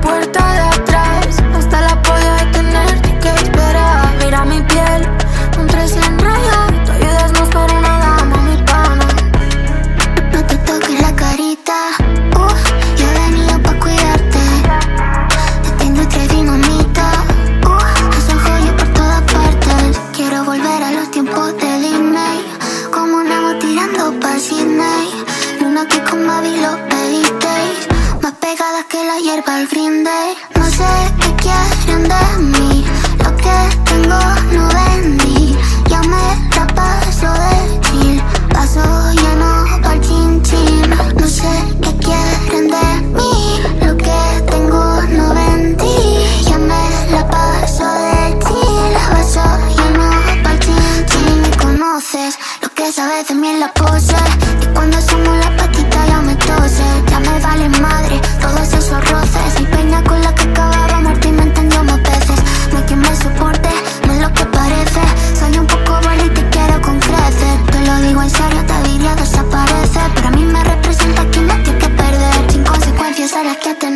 puerta de atrás. Hasta la polla de tenerte que esperar. Mira mi piel, un tres en raya. Te ayudas más para una dama, mi pana. No te toques la carita. Uh, yo venido pa' cuidarte. Te tengo tres dinamita. Uh, son joyas por todas partes. Quiero volver a los tiempos de Disney. Como Nemo tirando pa' Sydney. Luna que con pedisteis. Más pegadas que la hierba al day. No sé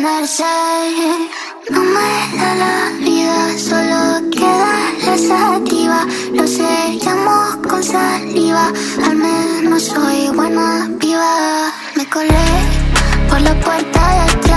No me da la vida, solo queda la sativa. Lo sellamos con saliva. Al menos soy buena viva. Me colé por la puerta de atrás.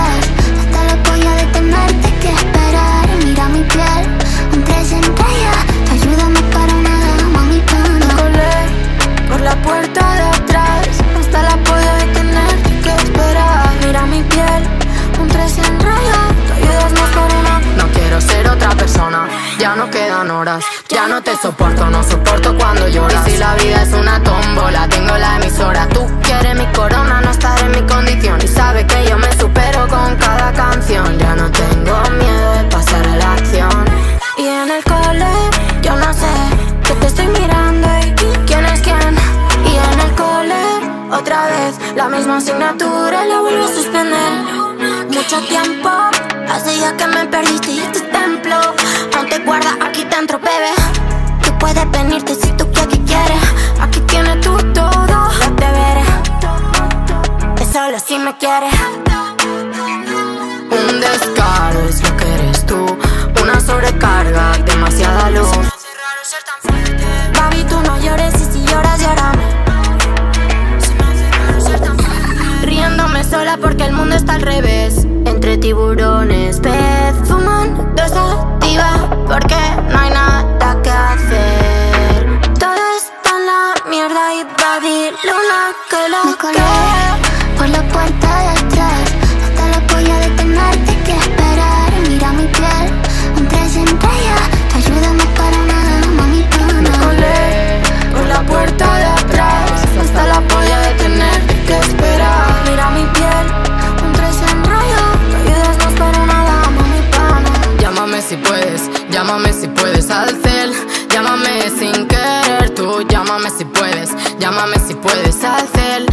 Horas. Ya no te soporto, no soporto cuando lloras. Y si la vida es una tómbola, tengo la emisora. Tú quieres mi corona, no estar en mi condición. Y sabes que yo me supero con cada canción. Ya no tengo miedo de pasar a la acción. Y en el cole, yo no sé que te estoy mirando y quién es quién. Y en el cole, otra vez, la misma asignatura la vuelvo a suspender. Mucho tiempo, hace ya que me perdiste y este me quieres. Un descaro es lo que eres tú. Una sobrecarga, demasiada luz. Baby, tú no llores y si lloras, llórame. Riéndome sola porque el mundo está al revés. Entre tiburones, pez, fuman, sativa porque Llámame si puedes al cel, llámame sin querer tú, llámame si puedes, llámame si puedes al cel.